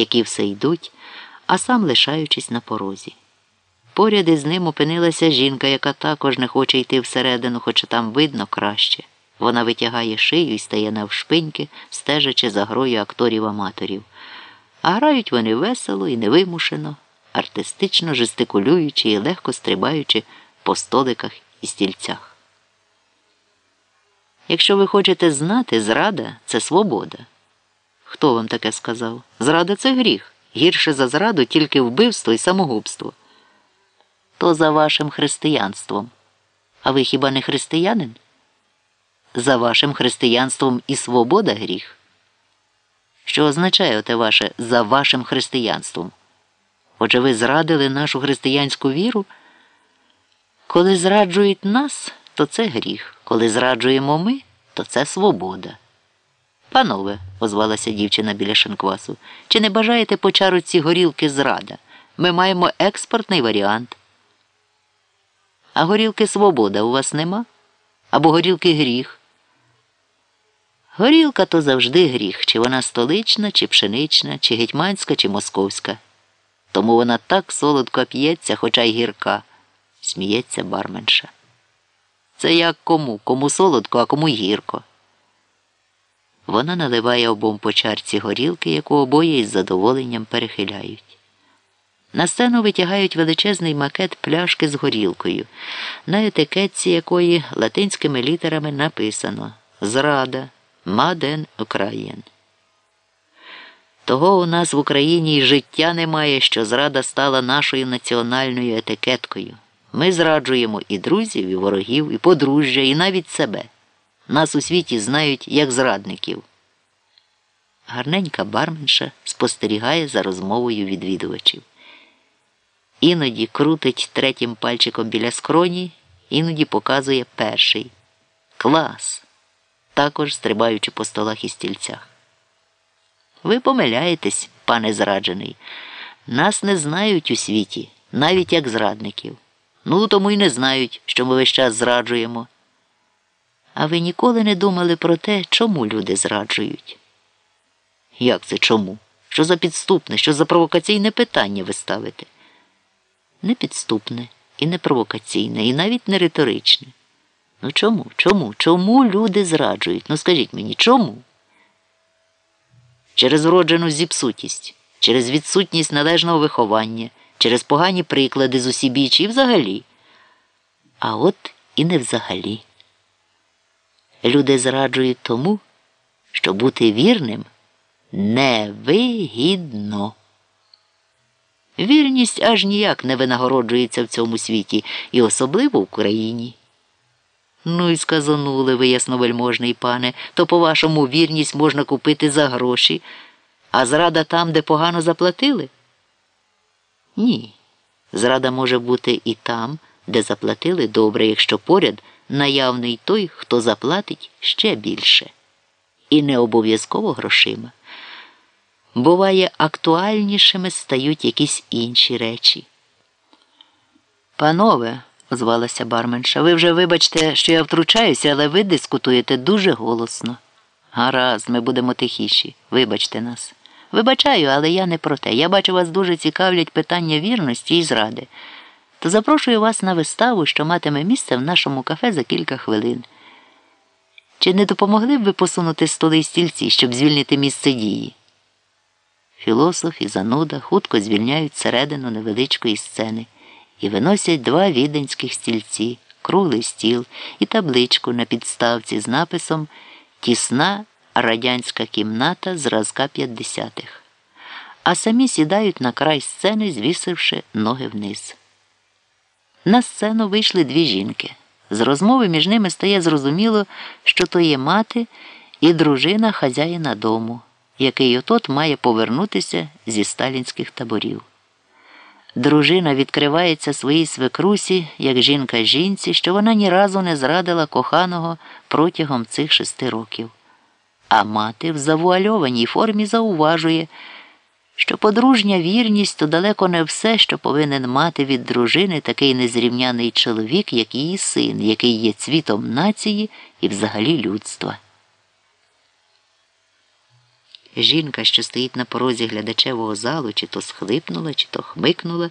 які все йдуть, а сам лишаючись на порозі. Поряд із ним опинилася жінка, яка також не хоче йти всередину, хоча там видно краще. Вона витягає шию і стає навшпиньки, стежачи за грою акторів-аматорів. А грають вони весело і невимушено, артистично жестикулюючи і легко стрибаючи по столиках і стільцях. Якщо ви хочете знати, зрада це свобода. Хто вам таке сказав? Зрада це гріх. Гірше за зраду тільки вбивство і самогубство. То за вашим християнством. А ви хіба не християнин? За вашим християнством і свобода гріх. Що означає оте ваше за вашим християнством? Отже, ви зрадили нашу християнську віру? Коли зраджують нас, то це гріх. Коли зраджуємо ми, то це свобода. Панове, озвалася дівчина біля шинквасу, чи не бажаєте по чаруці горілки зрада? Ми маємо експортний варіант. А горілки свобода у вас нема? Або горілки гріх? Горілка то завжди гріх, чи вона столична, чи пшенична, чи гетьманська, чи московська. Тому вона так солодко п'ється, хоча й гірка, сміється барменша. Це як кому, кому солодко, а кому гірко. Вона наливає обом по чарці горілки, яку обоє із задоволенням перехиляють. На сцену витягають величезний макет пляшки з горілкою, на етикетці якої латинськими літерами написано Зрада Маден Україн. Того у нас в Україні й життя немає, що зрада стала нашою національною етикеткою. Ми зраджуємо і друзів, і ворогів, і подружжя, і навіть себе. Нас у світі знають як зрадників. Гарненька барменша спостерігає за розмовою відвідувачів. Іноді крутить третім пальчиком біля скроні, іноді показує перший. Клас. Також стрибаючи по столах і стільцях. Ви помиляєтесь, пане зраджений. Нас не знають у світі, навіть як зрадників. Ну, тому й не знають, що ми весь час зраджуємо. А ви ніколи не думали про те, чому люди зраджують? Як це чому? Що за підступне, що за провокаційне питання ви ставите? Не підступне, і не провокаційне, і навіть не риторичне. Ну чому? Чому? Чому люди зраджують? Ну скажіть мені, чому? Через вроджену зіпсутість, через відсутність належного виховання, через погані приклади з усібічі і взагалі. А от і не взагалі. Люди зраджують тому, що бути вірним невигідно. Вірність аж ніяк не винагороджується в цьому світі і особливо в Україні. Ну і сказанули ви, ясновельможний пане, то, по-вашому, вірність можна купити за гроші, а зрада там, де погано заплатили? Ні. Зрада може бути і там, де заплатили добре, якщо поряд наявний той, хто заплатить ще більше. І не обов'язково грошима. Буває, актуальнішими стають якісь інші речі. Панове, озвалася барменша, ви вже вибачте, що я втручаюся, але ви дискутуєте дуже голосно. Гаразд, ми будемо тихіші. Вибачте нас. Вибачаю, але я не про те. Я бачу, вас дуже цікавлять питання вірності і зради. То запрошую вас на виставу, що матиме місце в нашому кафе за кілька хвилин. Чи не допомогли б ви посунути столи й стільці, щоб звільнити місце дії? Філософ і зануда хутко звільняють середину невеличкої сцени і виносять два віденських стільці, круглий стіл і табличку на підставці з написом Тісна радянська кімната зразка 50-х. А самі сідають на край сцени, звісивши ноги вниз. На сцену вийшли дві жінки. З розмови між ними стає зрозуміло, що то є мати і дружина хазяїна дому, який отот має повернутися зі сталінських таборів. Дружина відкривається своїй свекрусі, як жінка жінці, що вона ні разу не зрадила коханого протягом цих шести років. А мати в завуальованій формі зауважує, що подружня вірність то далеко не все, що повинен мати від дружини такий незрівняний чоловік, як її син, який є цвітом нації і взагалі людства. Жінка, що стоїть на порозі глядачевого залу, чи то схлипнула, чи то хмикнула.